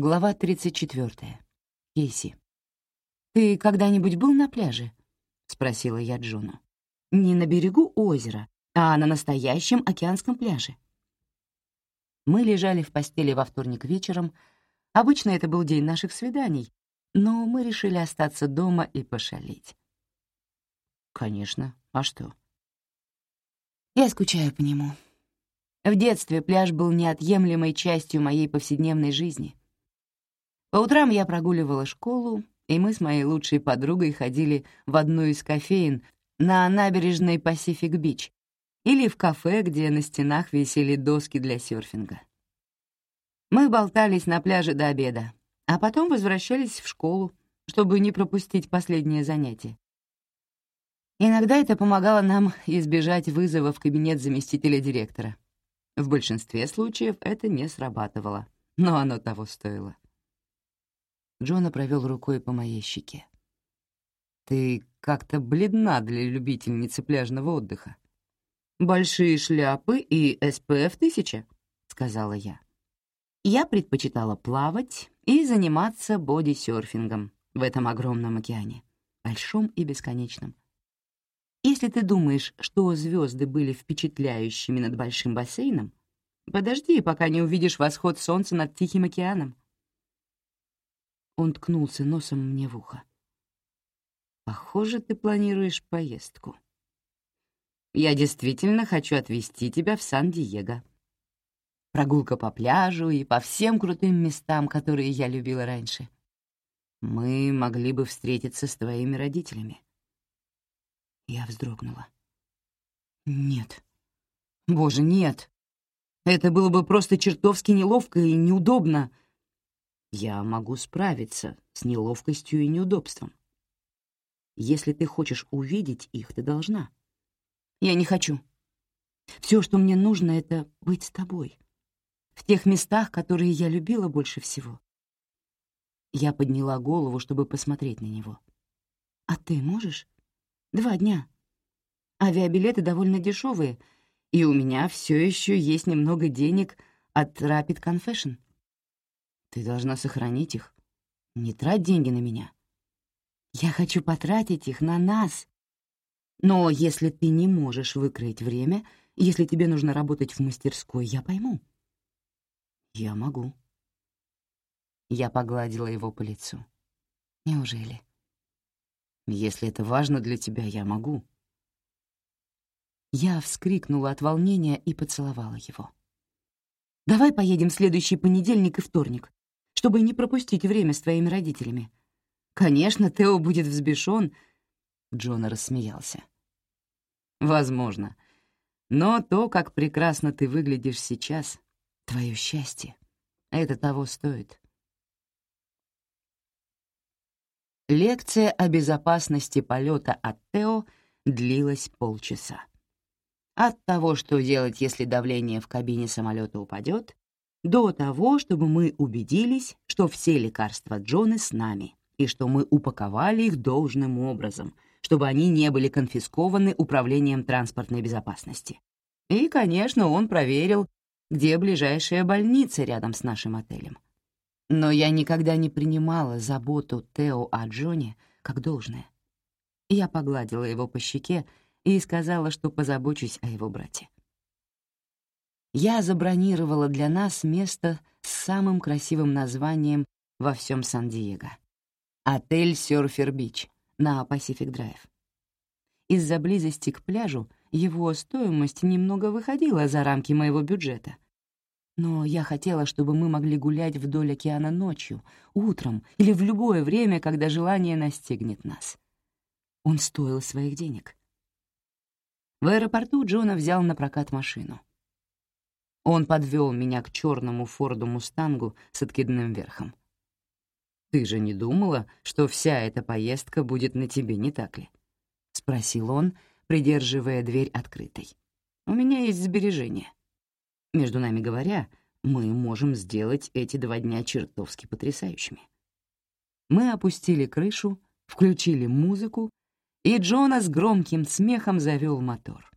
Глава 34. Кейси. «Ты когда-нибудь был на пляже?» — спросила я Джону. «Не на берегу озера, а на настоящем океанском пляже». Мы лежали в постели во вторник вечером. Обычно это был день наших свиданий, но мы решили остаться дома и пошалить. «Конечно. А что?» «Я скучаю по нему», в детстве пляж был неотъемлемой частью моей повседневной жизни. По утрам я прогуливала школу, и мы с моей лучшей подругой ходили в одну из кофеин на набережной Пасифик-Бич или в кафе, где на стенах висели доски для серфинга. Мы болтались на пляже до обеда, а потом возвращались в школу, чтобы не пропустить последнее занятие. Иногда это помогало нам избежать вызова в кабинет заместителя директора. В большинстве случаев это не срабатывало, но оно того стоило. Джона провел рукой по моей щеке. «Ты как-то бледна для любительницы пляжного отдыха». «Большие шляпы и СПФ тысяча», — сказала я. Я предпочитала плавать и заниматься бодисерфингом в этом огромном океане, большом и бесконечном. Если ты думаешь, что звезды были впечатляющими над большим бассейном, подожди, пока не увидишь восход солнца над Тихим океаном. Он ткнулся носом мне в ухо. «Похоже, ты планируешь поездку. Я действительно хочу отвезти тебя в Сан-Диего. Прогулка по пляжу и по всем крутым местам, которые я любила раньше. Мы могли бы встретиться с твоими родителями». Я вздрогнула. «Нет. Боже, нет. Это было бы просто чертовски неловко и неудобно я могу справиться с неловкостью и неудобством. Если ты хочешь увидеть их, ты должна. Я не хочу. Все, что мне нужно, — это быть с тобой. В тех местах, которые я любила больше всего. Я подняла голову, чтобы посмотреть на него. А ты можешь? Два дня. Авиабилеты довольно дешевые, и у меня все еще есть немного денег от Rapid Confession. Ты должна сохранить их. Не трать деньги на меня. Я хочу потратить их на нас. Но если ты не можешь выкроить время, если тебе нужно работать в мастерской, я пойму. Я могу. Я погладила его по лицу. Неужели? Если это важно для тебя, я могу. Я вскрикнула от волнения и поцеловала его. «Давай поедем в следующий понедельник и вторник чтобы не пропустить время с твоими родителями. Конечно, Тео будет взбешен. Джона рассмеялся. Возможно. Но то, как прекрасно ты выглядишь сейчас, твое счастье, это того стоит. Лекция о безопасности полета от Тео длилась полчаса. От того, что делать, если давление в кабине самолета упадет, до того, чтобы мы убедились, что все лекарства Джоны с нами и что мы упаковали их должным образом, чтобы они не были конфискованы Управлением транспортной безопасности. И, конечно, он проверил, где ближайшая больница рядом с нашим отелем. Но я никогда не принимала заботу Тео о Джоне как должное. Я погладила его по щеке и сказала, что позабочусь о его брате я забронировала для нас место с самым красивым названием во всем Сан-Диего. Отель «Сёрфер Бич» на Пасифик Драйв. Из-за близости к пляжу его стоимость немного выходила за рамки моего бюджета. Но я хотела, чтобы мы могли гулять вдоль океана ночью, утром или в любое время, когда желание настигнет нас. Он стоил своих денег. В аэропорту Джона взял на прокат машину. Он подвел меня к черному Форду Мустангу с откидным верхом. «Ты же не думала, что вся эта поездка будет на тебе, не так ли?» — спросил он, придерживая дверь открытой. «У меня есть сбережения. Между нами говоря, мы можем сделать эти два дня чертовски потрясающими». Мы опустили крышу, включили музыку, и Джона с громким смехом завел мотор.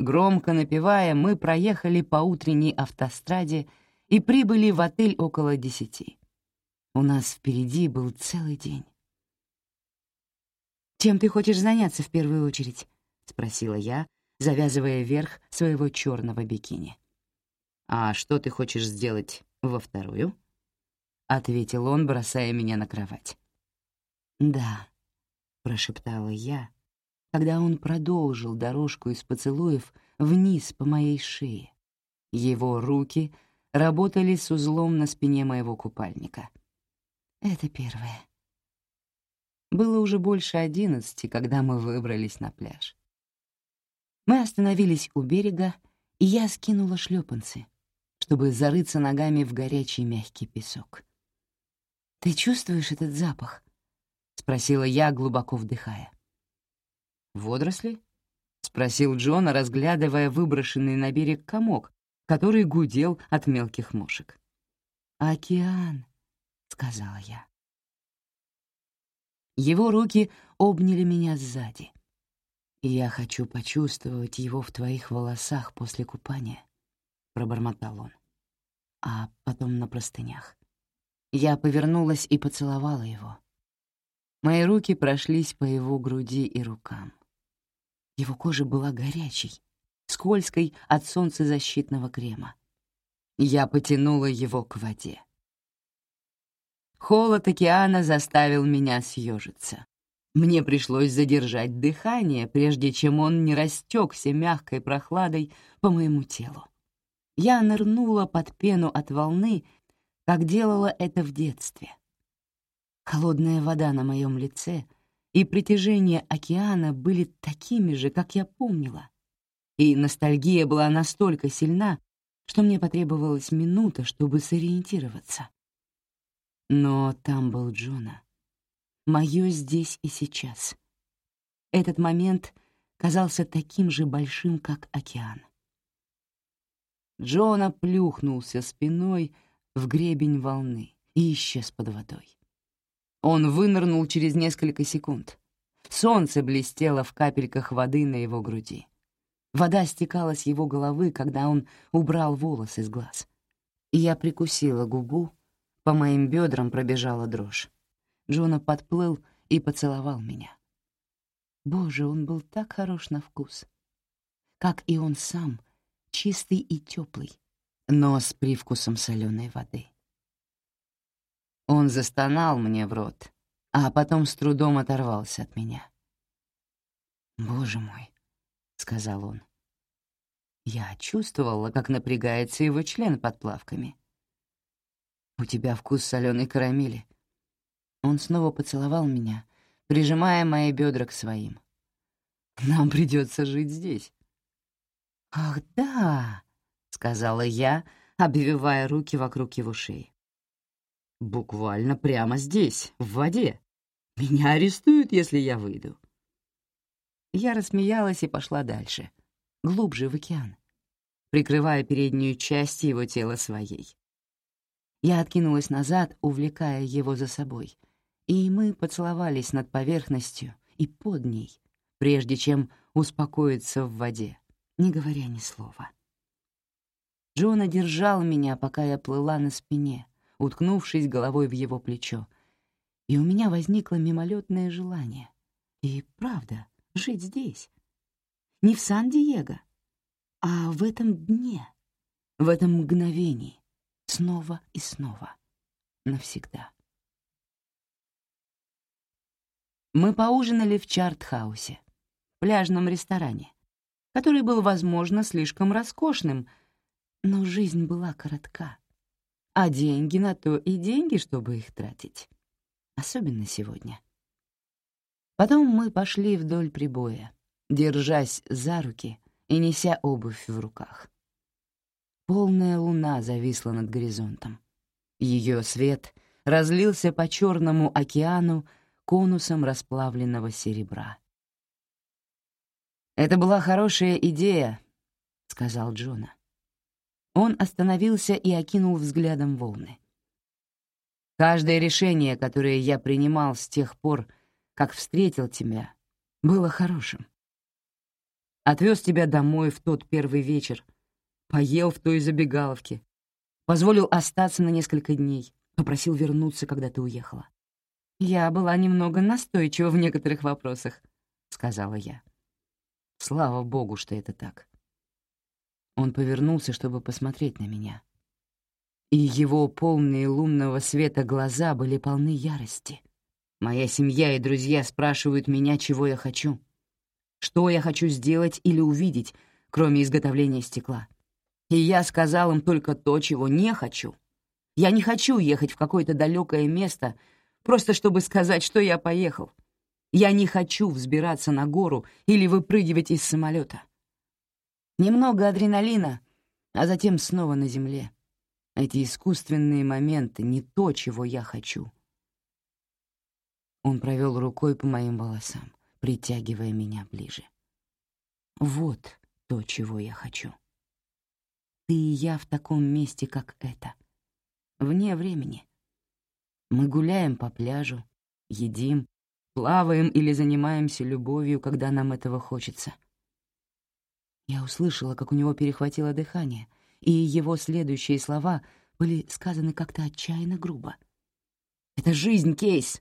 Громко напевая, мы проехали по утренней автостраде и прибыли в отель около десяти. У нас впереди был целый день. «Чем ты хочешь заняться в первую очередь?» — спросила я, завязывая верх своего черного бикини. «А что ты хочешь сделать во вторую?» — ответил он, бросая меня на кровать. «Да», — прошептала я, когда он продолжил дорожку из поцелуев вниз по моей шее. Его руки работали с узлом на спине моего купальника. «Это первое». Было уже больше одиннадцати, когда мы выбрались на пляж. Мы остановились у берега, и я скинула шлепанцы, чтобы зарыться ногами в горячий мягкий песок. «Ты чувствуешь этот запах?» — спросила я, глубоко вдыхая. «Водоросли?» — спросил Джона, разглядывая выброшенный на берег комок, который гудел от мелких мушек. «Океан», — сказала я. Его руки обняли меня сзади. Я хочу почувствовать его в твоих волосах после купания, — пробормотал он. А потом на простынях. Я повернулась и поцеловала его. Мои руки прошлись по его груди и рукам. Его кожа была горячей, скользкой от солнцезащитного крема. Я потянула его к воде. Холод океана заставил меня съежиться. Мне пришлось задержать дыхание, прежде чем он не растекся мягкой прохладой по моему телу. Я нырнула под пену от волны, как делала это в детстве. Холодная вода на моем лице и притяжение океана были такими же, как я помнила. И ностальгия была настолько сильна, что мне потребовалась минута, чтобы сориентироваться. Но там был Джона. Моё здесь и сейчас. Этот момент казался таким же большим, как океан. Джона плюхнулся спиной в гребень волны и исчез под водой. Он вынырнул через несколько секунд. Солнце блестело в капельках воды на его груди. Вода стекала с его головы, когда он убрал волосы с глаз. Я прикусила губу, по моим бедрам пробежала дрожь. Джона подплыл и поцеловал меня. Боже, он был так хорош на вкус. Как и он сам, чистый и теплый, но с привкусом соленой воды. Он застонал мне в рот, а потом с трудом оторвался от меня. «Боже мой», — сказал он. Я чувствовала, как напрягается его член под плавками. «У тебя вкус соленой карамели». Он снова поцеловал меня, прижимая мои бедра к своим. «Нам придется жить здесь». «Ах, да», — сказала я, обвивая руки вокруг его шеи. «Буквально прямо здесь, в воде. Меня арестуют, если я выйду». Я рассмеялась и пошла дальше, глубже в океан, прикрывая переднюю часть его тела своей. Я откинулась назад, увлекая его за собой, и мы поцеловались над поверхностью и под ней, прежде чем успокоиться в воде, не говоря ни слова. Джона держал меня, пока я плыла на спине, уткнувшись головой в его плечо, и у меня возникло мимолетное желание. И правда, жить здесь. Не в Сан-Диего, а в этом дне, в этом мгновении снова и снова, навсегда. Мы поужинали в Чартхаусе, пляжном ресторане, который был, возможно, слишком роскошным, но жизнь была коротка, а деньги на то и деньги, чтобы их тратить, особенно сегодня. Потом мы пошли вдоль прибоя, держась за руки и неся обувь в руках. Полная луна зависла над горизонтом. Ее свет разлился по Черному океану конусом расплавленного серебра. «Это была хорошая идея», — сказал Джона. Он остановился и окинул взглядом волны. «Каждое решение, которое я принимал с тех пор, как встретил тебя, было хорошим. Отвез тебя домой в тот первый вечер — поел в той забегаловке, позволил остаться на несколько дней, Попросил вернуться, когда ты уехала. «Я была немного настойчива в некоторых вопросах», — сказала я. Слава богу, что это так. Он повернулся, чтобы посмотреть на меня. И его полные лунного света глаза были полны ярости. Моя семья и друзья спрашивают меня, чего я хочу. Что я хочу сделать или увидеть, кроме изготовления стекла. И я сказал им только то, чего не хочу. Я не хочу ехать в какое-то далекое место, просто чтобы сказать, что я поехал. Я не хочу взбираться на гору или выпрыгивать из самолета. Немного адреналина, а затем снова на земле. Эти искусственные моменты — не то, чего я хочу. Он провел рукой по моим волосам, притягивая меня ближе. Вот то, чего я хочу. Ты и я в таком месте, как это. Вне времени. Мы гуляем по пляжу, едим, плаваем или занимаемся любовью, когда нам этого хочется. Я услышала, как у него перехватило дыхание, и его следующие слова были сказаны как-то отчаянно грубо. «Это жизнь, Кейс!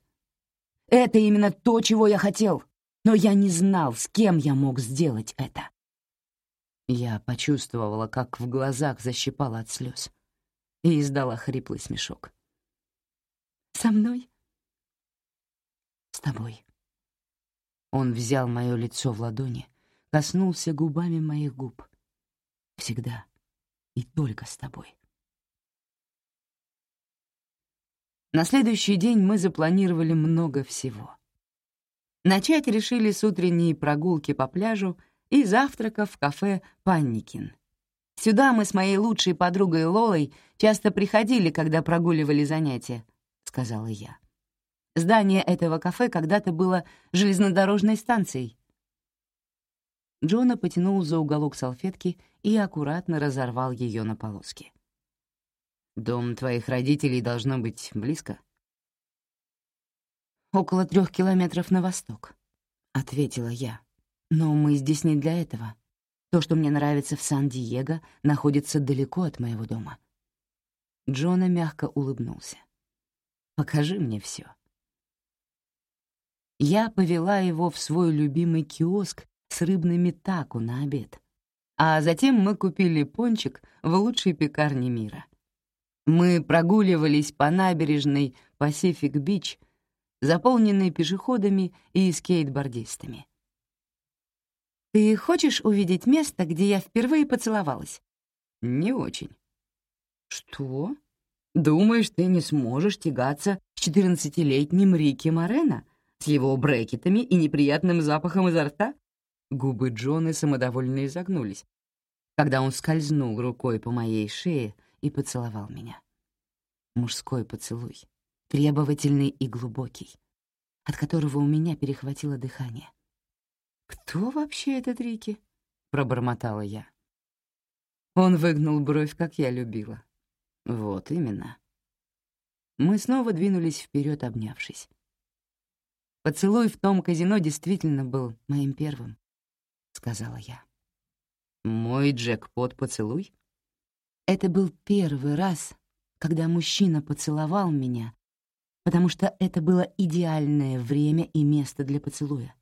Это именно то, чего я хотел, но я не знал, с кем я мог сделать это». Я почувствовала, как в глазах защипала от слез, и издала хриплый смешок. «Со мной?» «С тобой». Он взял мое лицо в ладони, коснулся губами моих губ. «Всегда и только с тобой». На следующий день мы запланировали много всего. Начать решили с утренней прогулки по пляжу и завтрака в кафе «Панникин». Сюда мы с моей лучшей подругой Лолой часто приходили, когда прогуливали занятия, — сказала я. Здание этого кафе когда-то было железнодорожной станцией. Джона потянул за уголок салфетки и аккуратно разорвал ее на полоски. «Дом твоих родителей должно быть близко?» «Около трех километров на восток», — ответила я. «Но мы здесь не для этого. То, что мне нравится в Сан-Диего, находится далеко от моего дома». Джона мягко улыбнулся. «Покажи мне все. Я повела его в свой любимый киоск с рыбными таку на обед, а затем мы купили пончик в лучшей пекарне мира. Мы прогуливались по набережной Пасифик-Бич, заполненной пешеходами и скейтбордистами. «Ты хочешь увидеть место, где я впервые поцеловалась?» «Не очень». «Что? Думаешь, ты не сможешь тягаться с четырнадцатилетним Рики Морено с его брекетами и неприятным запахом изо рта?» Губы Джона самодовольно изогнулись, когда он скользнул рукой по моей шее и поцеловал меня. Мужской поцелуй, требовательный и глубокий, от которого у меня перехватило дыхание. «Кто вообще этот Рики?» — пробормотала я. Он выгнул бровь, как я любила. Вот именно. Мы снова двинулись вперед, обнявшись. Поцелуй в том казино действительно был моим первым, — сказала я. Мой джекпот поцелуй? Это был первый раз, когда мужчина поцеловал меня, потому что это было идеальное время и место для поцелуя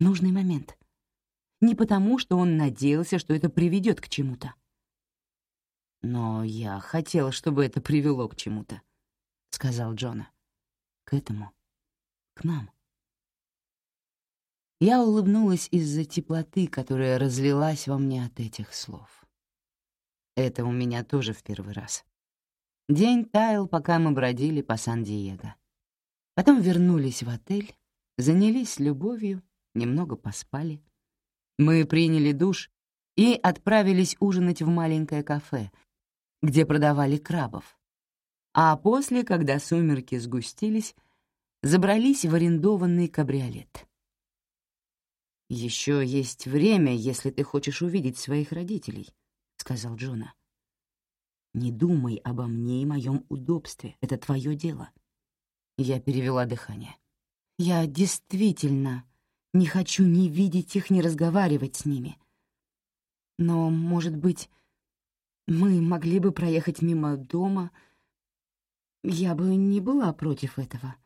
нужный момент. Не потому, что он надеялся, что это приведет к чему-то. «Но я хотела, чтобы это привело к чему-то», — сказал Джона. «К этому. К нам». Я улыбнулась из-за теплоты, которая разлилась во мне от этих слов. Это у меня тоже в первый раз. День таял, пока мы бродили по Сан-Диего. Потом вернулись в отель, занялись любовью немного поспали. Мы приняли душ и отправились ужинать в маленькое кафе, где продавали крабов. А после, когда сумерки сгустились, забрались в арендованный кабриолет. «Еще есть время, если ты хочешь увидеть своих родителей», — сказал Джона. «Не думай обо мне и моем удобстве, это твое дело». Я перевела дыхание. «Я действительно не хочу ни видеть их, ни разговаривать с ними. Но, может быть, мы могли бы проехать мимо дома. Я бы не была против этого.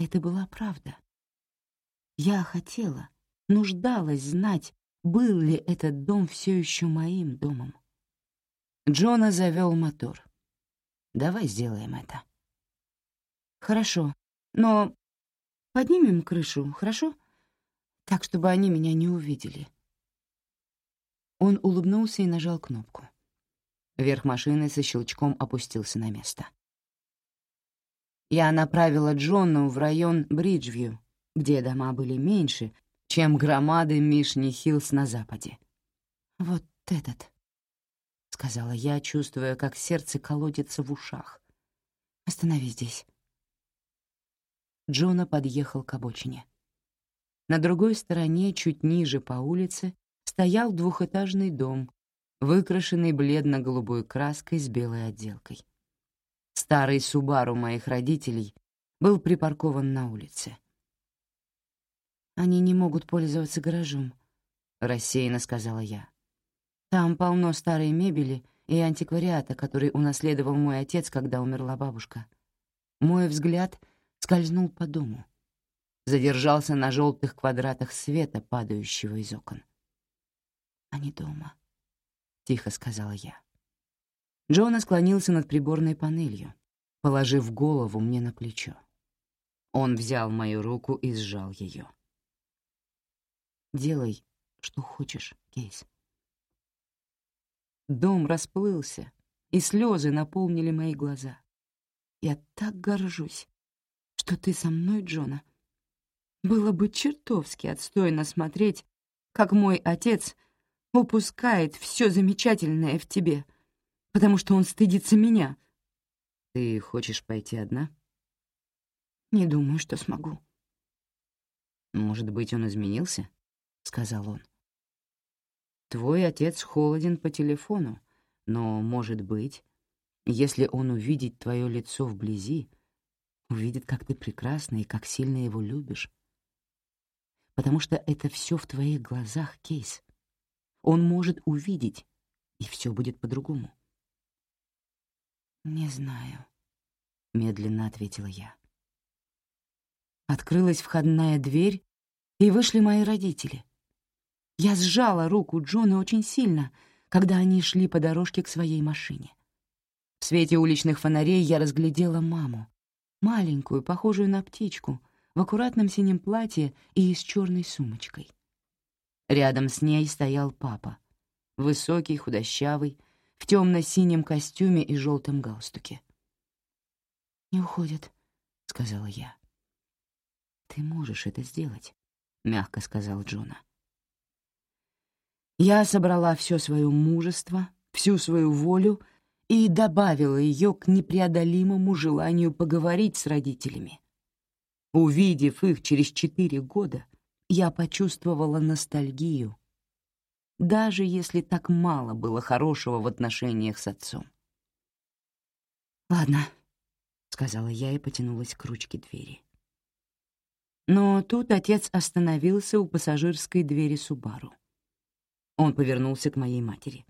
Это была правда. Я хотела, нуждалась знать, был ли этот дом все еще моим домом. Джона завел мотор. «Давай сделаем это». «Хорошо, но поднимем крышу, хорошо? Так, чтобы они меня не увидели». Он улыбнулся и нажал кнопку. Верх машины со щелчком опустился на место. Я направила Джону в район Бриджвью, где дома были меньше, чем громады Мишн Хиллс на западе. «Вот этот», — сказала я, чувствуя, как сердце колотится в ушах. «Останови здесь». Джона подъехал к обочине. На другой стороне, чуть ниже по улице, стоял двухэтажный дом, выкрашенный бледно-голубой краской с белой отделкой. Старый Субару моих родителей был припаркован на улице. «Они не могут пользоваться гаражом», — рассеянно сказала я. «Там полно старой мебели и антиквариата, который унаследовал мой отец, когда умерла бабушка». Мой взгляд скользнул по дому. Задержался на желтых квадратах света, падающего из окон. «Они дома», — тихо сказала я. Джона склонился над приборной панелью, положив голову мне на плечо. Он взял мою руку и сжал ее. «Делай, что хочешь, Кейс». Дом расплылся, и слезы наполнили мои глаза. «Я так горжусь, что ты со мной, Джона. Было бы чертовски отстойно смотреть, как мой отец упускает все замечательное в тебе» потому что он стыдится меня. Ты хочешь пойти одна? Не думаю, что смогу. Может быть, он изменился? Сказал он. Твой отец холоден по телефону, но, может быть, если он увидит твое лицо вблизи, увидит, как ты прекрасна и как сильно его любишь. Потому что это все в твоих глазах, Кейс. Он может увидеть, и все будет по-другому. «Не знаю», — медленно ответила я. Открылась входная дверь, и вышли мои родители. Я сжала руку Джона очень сильно, когда они шли по дорожке к своей машине. В свете уличных фонарей я разглядела маму, маленькую, похожую на птичку, в аккуратном синем платье и с черной сумочкой. Рядом с ней стоял папа, высокий, худощавый, в темно-синем костюме и желтом галстуке. «Не уходят», — сказала я. «Ты можешь это сделать», — мягко сказал Джона. Я собрала все свое мужество, всю свою волю и добавила ее к непреодолимому желанию поговорить с родителями. Увидев их через четыре года, я почувствовала ностальгию даже если так мало было хорошего в отношениях с отцом. «Ладно», — сказала я и потянулась к ручке двери. Но тут отец остановился у пассажирской двери Субару. Он повернулся к моей матери.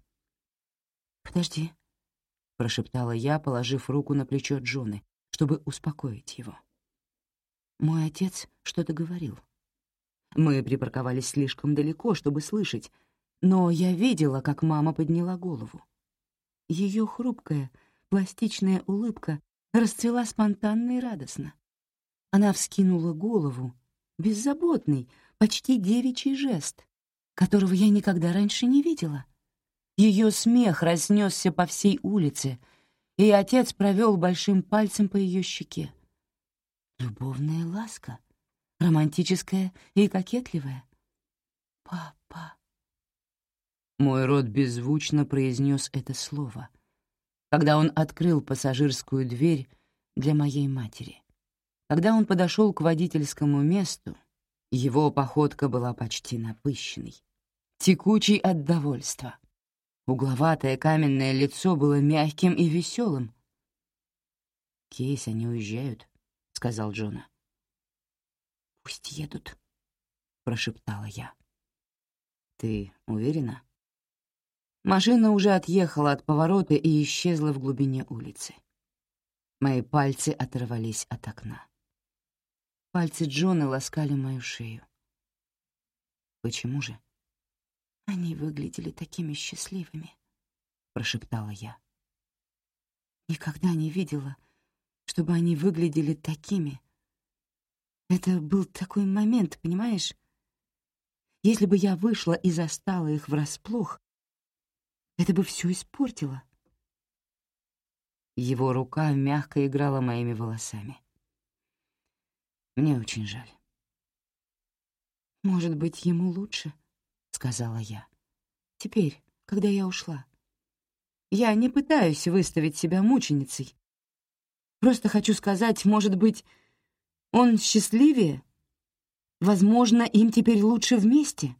«Подожди», — прошептала я, положив руку на плечо Джоны, чтобы успокоить его. Мой отец что-то говорил. Мы припарковались слишком далеко, чтобы слышать, но я видела, как мама подняла голову. Ее хрупкая, пластичная улыбка расцвела спонтанно и радостно. Она вскинула голову, беззаботный, почти девичий жест, которого я никогда раньше не видела. Ее смех разнесся по всей улице, и отец провел большим пальцем по ее щеке. Любовная ласка, романтическая и кокетливая. «Папа», мой рот беззвучно произнес это слово, когда он открыл пассажирскую дверь для моей матери. Когда он подошел к водительскому месту, его походка была почти напыщенной, текучей от довольства. Угловатое каменное лицо было мягким и веселым. «Кейс, они уезжают», — сказал Джона. «Пусть едут», — прошептала я. «Ты уверена?» Машина уже отъехала от поворота и исчезла в глубине улицы. Мои пальцы оторвались от окна. Пальцы Джона ласкали мою шею. «Почему же?» «Они выглядели такими счастливыми», — прошептала я. «Никогда не видела, чтобы они выглядели такими. Это был такой момент, понимаешь? Если бы я вышла и застала их врасплох, это бы все испортило». Его рука мягко играла моими волосами. Мне очень жаль. «Может быть, ему лучше?» — сказала я. «Теперь, когда я ушла. Я не пытаюсь выставить себя мученицей. Просто хочу сказать, может быть, он счастливее? Возможно, им теперь лучше вместе?»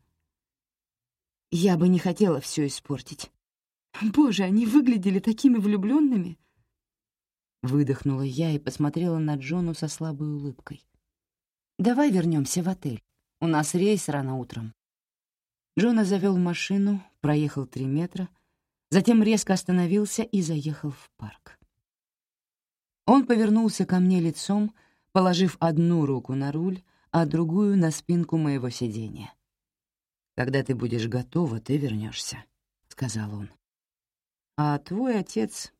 Я бы не хотела все испортить. Боже, они выглядели такими влюбленными. Выдохнула я и посмотрела на Джону со слабой улыбкой. «Давай вернемся в отель. У нас рейс рано утром». Джона завел машину, проехал три метра, затем резко остановился и заехал в парк. Он повернулся ко мне лицом, положив одну руку на руль, а другую — на спинку моего сиденья. «Когда ты будешь готова, ты вернешься, сказал он. «А твой отец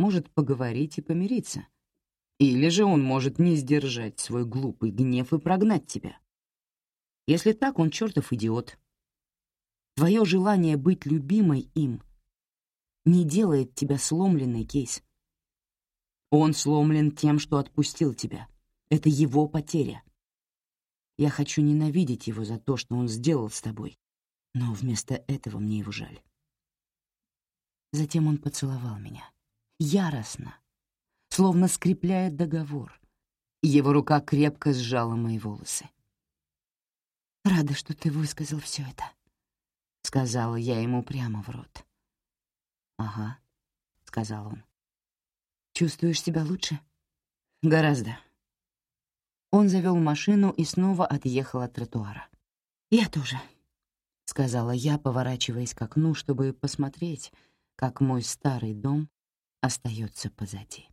может поговорить и помириться. Или же он может не сдержать свой глупый гнев и прогнать тебя. Если так, он чертов идиот. Твое желание быть любимой им не делает тебя сломленной, Кейс. Он сломлен тем, что отпустил тебя. Это его потеря. Я хочу ненавидеть его за то, что он сделал с тобой, но вместо этого мне его жаль. Затем он поцеловал меня. Яростно, словно скрепляя договор. Его рука крепко сжала мои волосы. «Рада, что ты высказал все это», — сказала я ему прямо в рот. «Ага», — сказал он. «Чувствуешь себя лучше?» «Гораздо». Он завел машину и снова отъехал от тротуара. «Я тоже», — сказала я, поворачиваясь к окну, чтобы посмотреть, как мой старый дом остается позади.